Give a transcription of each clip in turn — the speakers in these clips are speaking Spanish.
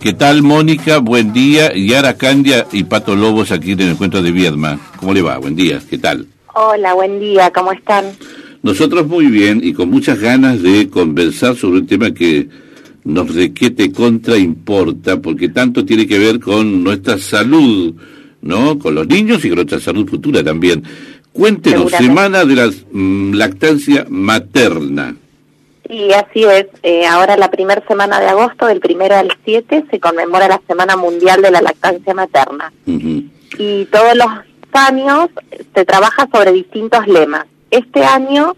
¿Qué tal, Mónica? Buen día. Yara Candia y Pato Lobos aquí en el encuentro de Viedma. ¿Cómo le va? Buen día. ¿Qué tal? Hola, buen día. ¿Cómo están? Nosotros muy bien y con muchas ganas de conversar sobre un tema que nos requiete contra importa, porque tanto tiene que ver con nuestra salud, ¿no? Con los niños y con nuestra salud futura también. Cuéntenos, semana de la mm, lactancia materna. Y así es. Eh, ahora la primera semana de agosto, del primero al 7, se conmemora la Semana Mundial de la Lactancia Materna. Y todos los años se trabaja sobre distintos lemas. Este año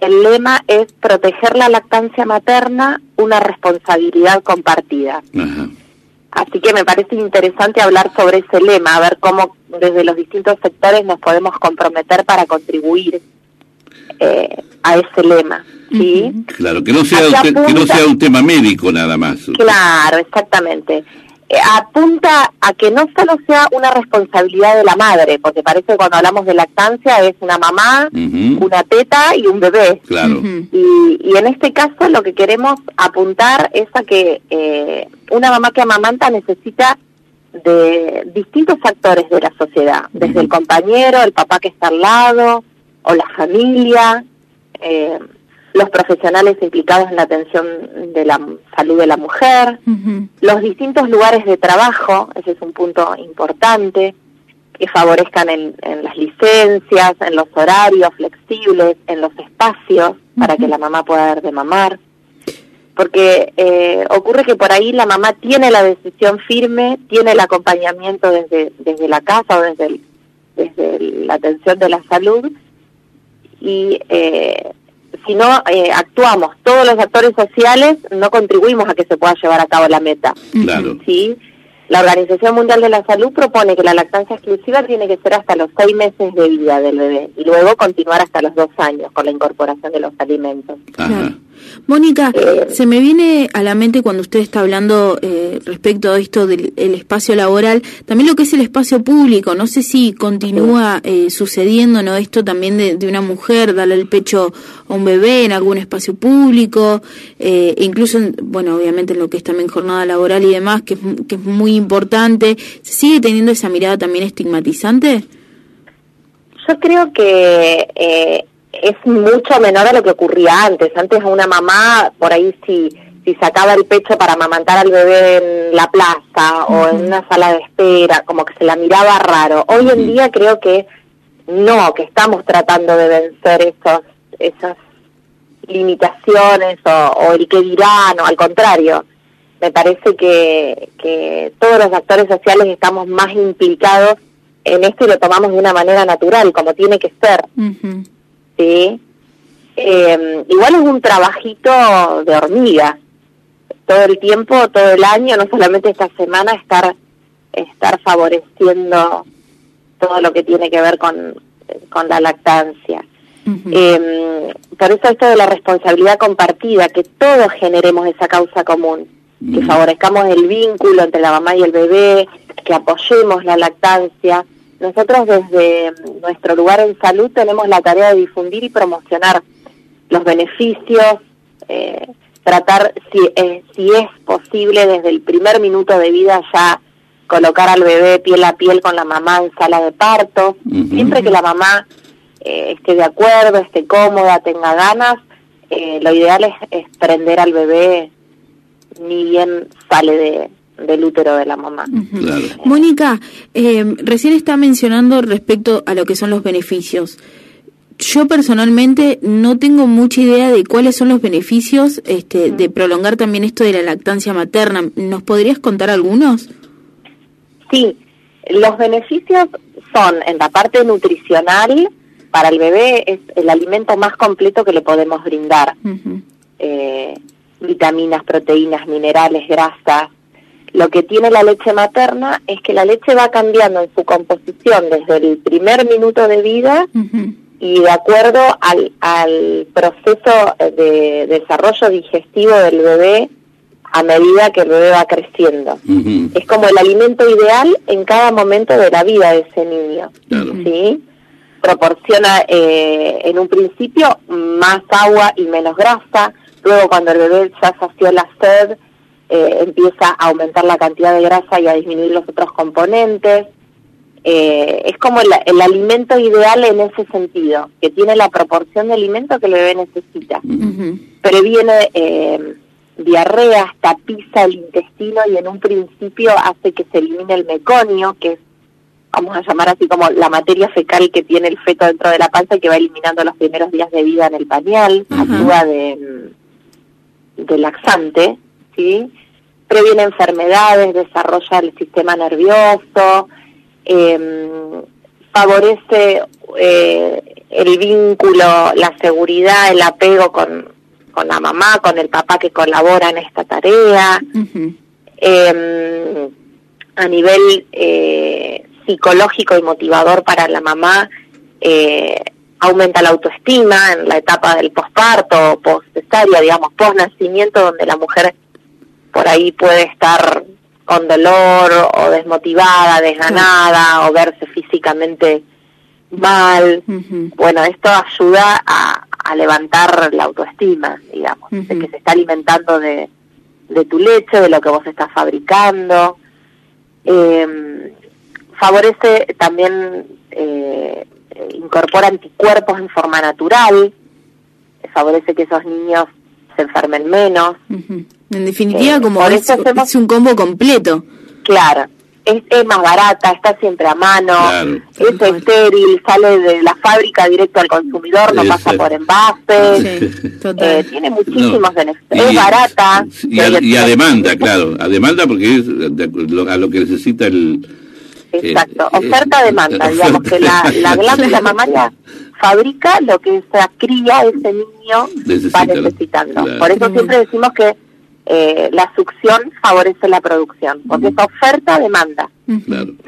el lema es proteger la lactancia materna, una responsabilidad compartida. Así que me parece interesante hablar sobre ese lema, a ver cómo desde los distintos sectores nos podemos comprometer para contribuir eh, a ese lema. ¿sí? Claro, que no, sea que no sea un tema médico nada más. Claro, exactamente. Eh, apunta a que no solo sea una responsabilidad de la madre, porque parece que cuando hablamos de lactancia es una mamá, una teta y un bebé. Claro. y, y, en este caso lo que queremos apuntar es a que eh, una mamá que amamanta necesita de distintos factores de la sociedad, desde el compañero, el papá que está al lado, o la familia, eh, los profesionales implicados en la atención de la salud de la mujer, los distintos lugares de trabajo, ese es un punto importante, que favorezcan en, las licencias, en los horarios flexibles, en los espacios para que la mamá pueda dar de mamar. Porque eh, ocurre que por ahí la mamá tiene la decisión firme, tiene el acompañamiento desde, desde la casa o desde, desde la atención de la salud y eh, si no eh, actuamos todos los actores sociales, no contribuimos a que se pueda llevar a cabo la meta. Claro. ¿sí? La Organización Mundial de la Salud propone que la lactancia exclusiva tiene que ser hasta los seis meses de vida del bebé y luego continuar hasta los dos años con la incorporación de los alimentos. Mónica, se me viene a la mente cuando usted está hablando eh, respecto a esto del espacio laboral, también lo que es el espacio público. No sé si continúa eh, sucediendo ¿no? esto también de, una mujer darle el pecho a un bebé en algún espacio público, eh, incluso, bueno, obviamente en lo que es también jornada laboral y demás, que, que es muy importante. ¿Se sigue teniendo esa mirada también estigmatizante? Yo creo que eh, es mucho menor a lo que ocurría antes. Antes a una mamá, por ahí si, si sacaba el pecho para amamantar al bebé en la plaza o en una sala de espera, como que se la miraba raro. Hoy en día creo que no, que estamos tratando de vencer esos, esas limitaciones o, el que dirán, o al contrario. Me parece que, que todos los actores sociales estamos más implicados en esto y lo tomamos de una manera natural, como tiene que ser. ¿Sí? Eh, igual es un trabajito de hormiga, todo el tiempo, todo el año, no solamente esta semana, estar, estar favoreciendo todo lo que tiene que ver con, con la lactancia. eh, por eso esto de la responsabilidad compartida, que todos generemos esa causa común, que favorezcamos el vínculo entre la mamá y el bebé, que apoyemos la lactancia, nosotros desde nuestro lugar en salud tenemos la tarea de difundir y promocionar los beneficios, eh, tratar si, eh, si es posible desde el primer minuto de vida ya colocar al bebé piel a piel con la mamá en sala de parto, siempre que la mamá eh, esté de acuerdo, esté cómoda, tenga ganas, lo ideal es, es prender al bebé ni bien sale de, del útero de la mamá. Mónica, eh, recién está mencionando respecto a lo que son los beneficios. Yo personalmente no tengo mucha idea de cuáles son los beneficios este, de prolongar también esto de la lactancia materna. ¿Nos podrías contar algunos? Sí, los beneficios son en la parte nutricional, para el bebé es el alimento más completo que le podemos brindar. eh, vitaminas, proteínas, minerales, grasas, lo que tiene la leche materna es que la leche va cambiando en su composición desde el primer minuto de vida y de acuerdo al, al proceso de desarrollo digestivo del bebé a medida que el bebé va creciendo. Es como el alimento ideal en cada momento de la vida de ese niño. ¿sí? Proporciona eh, en un principio más agua y menos grasa, luego cuando el bebé ya sació la sed, eh, empieza a aumentar la cantidad de grasa y a disminuir los otros componentes. Eh, es como el, alimento ideal en ese sentido, que tiene la proporción de alimento que el bebé necesita. Previene eh, diarrea, tapiza el intestino y en un principio hace que se elimine el meconio, que es, vamos a llamar así como la materia fecal que tiene el feto dentro de la panza y que va eliminando los primeros días de vida en el pañal, actúa de, de laxante, ¿sí? previene enfermedades, desarrolla el sistema nervioso, eh, favorece eh, el vínculo, la seguridad, el apego con, con la mamá, con el papá que colabora en esta tarea. Em, a nivel eh, psicológico y motivador para la mamá, eh, aumenta la autoestima en la etapa del posparto, post digamos, post nacimiento, donde la mujer por ahí puede estar con dolor o desmotivada, desganada o verse físicamente mal. Bueno, esto ayuda a, levantar la autoestima, digamos, de que se está alimentando de, de tu leche, de lo que vos estás fabricando. Eh, favorece también, eh, incorpora anticuerpos en forma natural, favorece que esos niños se enfermen menos. En definitiva, eh, como es, es un combo completo. Claro, es, más barata, está siempre a mano, es estéril, sale de la fábrica directo al consumidor, no pasa por envase, eh, tiene muchísimos beneficios, es barata. Y a, demanda, claro, a demanda porque es a lo que necesita el... Exacto, oferta-demanda, digamos que la, la glándula mamaria fabrica lo que esa cría, ese niño va necesitando. Por eso siempre decimos que eh, la succión favorece la producción, porque esa oferta-demanda.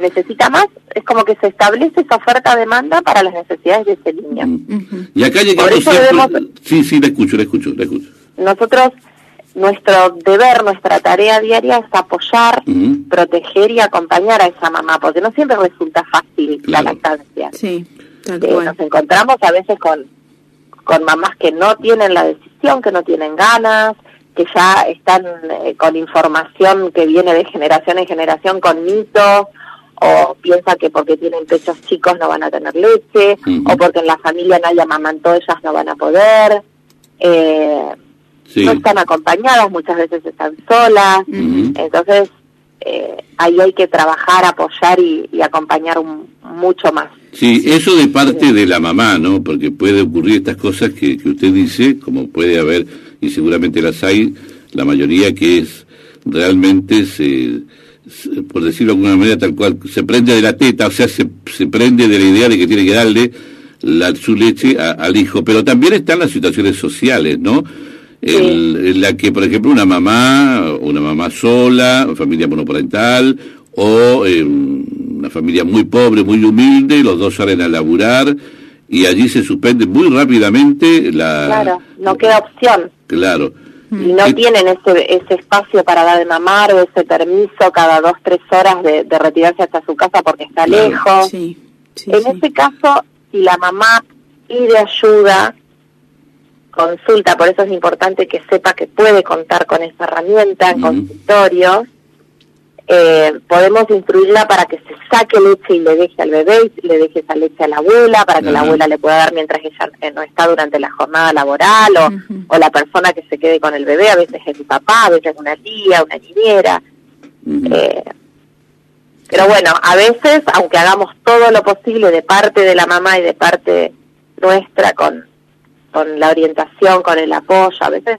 Necesita más, es como que se establece esa oferta-demanda para las necesidades de ese niño. Y acá llegamos siempre... Sí, sí, le escucho, le escucho, le escucho. Nosotros, nuestro deber, nuestra tarea diaria es apoyar, proteger y acompañar a esa mamá, porque no siempre resulta fácil la lactancia. Sí, eh, nos encontramos a veces con, con mamás que no tienen la decisión, que no tienen ganas, que ya están eh, con información que viene de generación en generación con mitos o piensa que porque tienen pechos chicos no van a tener leche o porque en la familia nadie amamantó ellas no van a poder. Eh, no están acompañadas muchas veces están solas. Entonces eh, ahí hay que trabajar apoyar y, acompañar mucho más Sí, eso de parte de la mamá, ¿no? Porque puede ocurrir estas cosas que, que usted dice, como puede haber y seguramente las hay, la mayoría que es realmente se, por decirlo de alguna manera tal cual, se prende de la teta, o sea, se, se prende de la idea de que tiene que darle la, su leche al hijo, pero también están las situaciones sociales, ¿no? en la que, por ejemplo, una mamá, una mamá sola, familia monoparental, o eh, una familia muy pobre, muy humilde, los dos salen a laburar, y allí se suspende muy rápidamente la... Claro, no queda opción. Claro. Y no tienen ese, ese espacio para dar de mamar o ese permiso cada dos, tres horas de, retirarse hasta su casa porque está lejos. Sí, en ese caso, si la mamá pide ayuda, consulta, por eso es importante que sepa que puede contar con esa herramienta en consultorios, eh, podemos instruirla para que se saque leche y le deje al bebé, y le deje esa leche a la abuela, para que la abuela le pueda dar mientras ella eh, no está durante la jornada laboral, o, la persona que se quede con el bebé, a veces es su papá, a veces es una tía, una niñera. Eh, pero bueno, a veces, aunque hagamos todo lo posible de parte de la mamá y de parte nuestra con, con la orientación, con el apoyo, a veces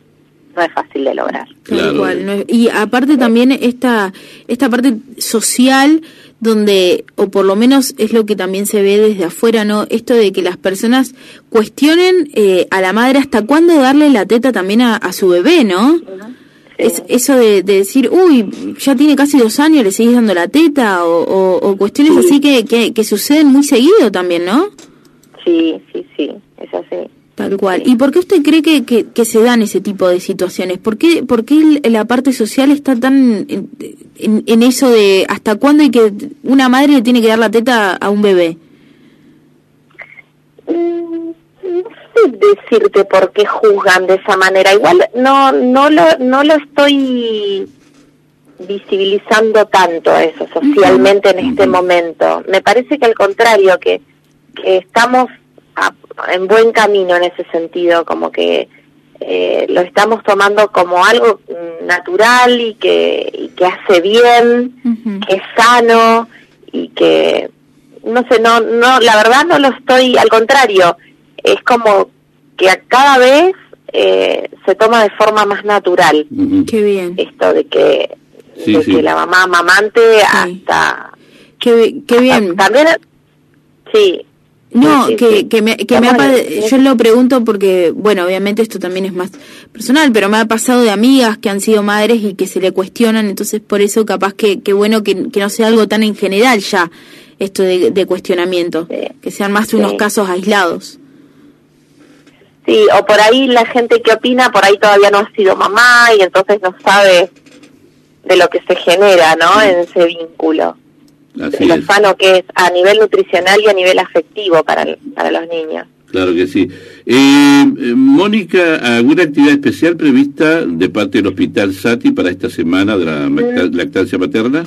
no es fácil de lograr. y aparte también esta, esta parte social donde, o por lo menos es lo que también se ve desde afuera, ¿no? Esto de que las personas cuestionen eh, a la madre hasta cuándo darle la teta también a, su bebé, ¿no? Es, eso de, decir, uy, ya tiene casi dos años, le seguís dando la teta, o, cuestiones así que, que, que suceden muy seguido también, ¿no? Sí, sí, sí, es así. Tal cual. ¿Y por qué usted cree que, que, se dan ese tipo de situaciones? ¿Por qué, por qué la parte social está tan en, en, eso de hasta cuándo hay que una madre le tiene que dar la teta a un bebé? Mm, no sé decirte por qué juzgan de esa manera. Igual no no lo no lo estoy visibilizando tanto eso socialmente en este momento. Me parece que al contrario, que, que estamos en buen camino en ese sentido, como que eh, lo estamos tomando como algo natural y que, y que hace bien, que es sano y que, no sé, no, no, la verdad no lo estoy, al contrario, es como que cada vez eh, se toma de forma más natural. Qué bien. Esto de que, que la mamá mamante hasta... Qué, qué bien. también, sí, no, que, que me, que me ha, yo lo pregunto porque, bueno, obviamente esto también es más personal, pero me ha pasado de amigas que han sido madres y que se le cuestionan, entonces por eso capaz que, que bueno que, que no sea algo tan en general ya, esto de, de cuestionamiento, que sean más unos casos aislados. Sí, o por ahí la gente que opina, por ahí todavía no ha sido mamá y entonces no sabe de lo que se genera, ¿no? En ese vínculo. Así lo sano que es a nivel nutricional y a nivel afectivo para, para los niños. Claro que sí. Eh, eh, Mónica, ¿alguna actividad especial prevista de parte del Hospital Sati para esta semana de la mm. lactancia materna?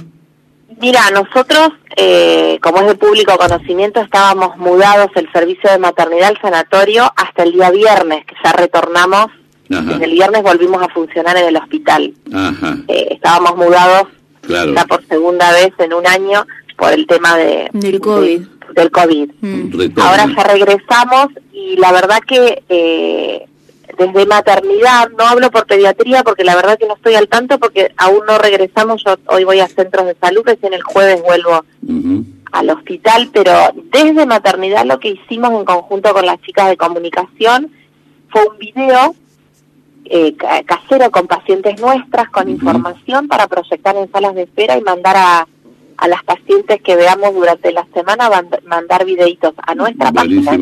Mira, nosotros, eh, como es de público conocimiento, estábamos mudados el servicio de maternidad al sanatorio hasta el día viernes, que ya retornamos. Desde el viernes volvimos a funcionar en el hospital. Ajá. estábamos mudados claro. por segunda vez en un año por el tema de del COVID. del COVID. Mm. Ahora ya regresamos y la verdad que eh, desde maternidad, no hablo por pediatría porque la verdad que no estoy al tanto porque aún no regresamos, yo hoy voy a centros de salud, recién el jueves vuelvo al hospital, pero desde maternidad lo que hicimos en conjunto con las chicas de comunicación fue un video eh, casero con pacientes nuestras, con información para proyectar en salas de espera y mandar a, a las pacientes que veamos durante la semana, mandar videitos a nuestra página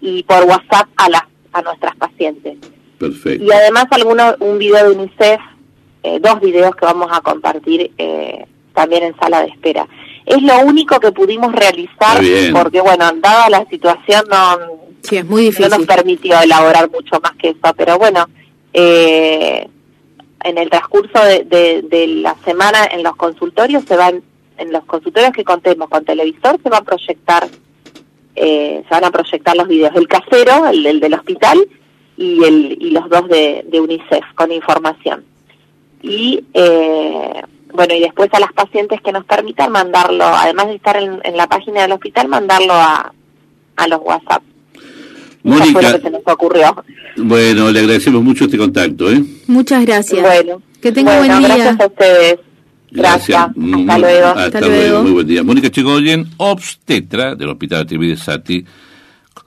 y por WhatsApp a, las a nuestras pacientes. Perfecto. Y además alguno, un video de UNICEF, eh, dos videos que vamos a compartir eh, también en sala de espera. Es lo único que pudimos realizar porque, bueno, dada la situación no, sí, es muy difícil. no nos permitió elaborar mucho más que eso, pero bueno, eh, en el transcurso de, de, la semana en los consultorios se van, en los consultorios que contemos con televisor se va a proyectar, eh, se van a proyectar los videos, el casero, el, del hospital y, el, y los dos de, de UNICEF con información. Y eh, bueno, y después a las pacientes que nos permitan mandarlo, además de estar en, en la página del hospital, mandarlo a, a los WhatsApp. Mónica, se nos ocurrió. Bueno, le agradecemos mucho este contacto, ¿eh? Muchas gracias. Bueno, que tenga buen día. Gracias a ustedes. Gracias. Hasta mm, luego. Hasta, luego. Muy buen día. Mónica Chigoyen, obstetra del Hospital de Sati,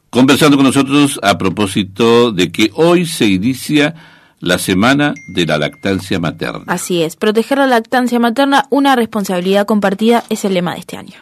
conversando con nosotros a propósito de que hoy se inicia la semana de la lactancia materna. Así es, proteger la lactancia materna, una responsabilidad compartida, es el lema de este año.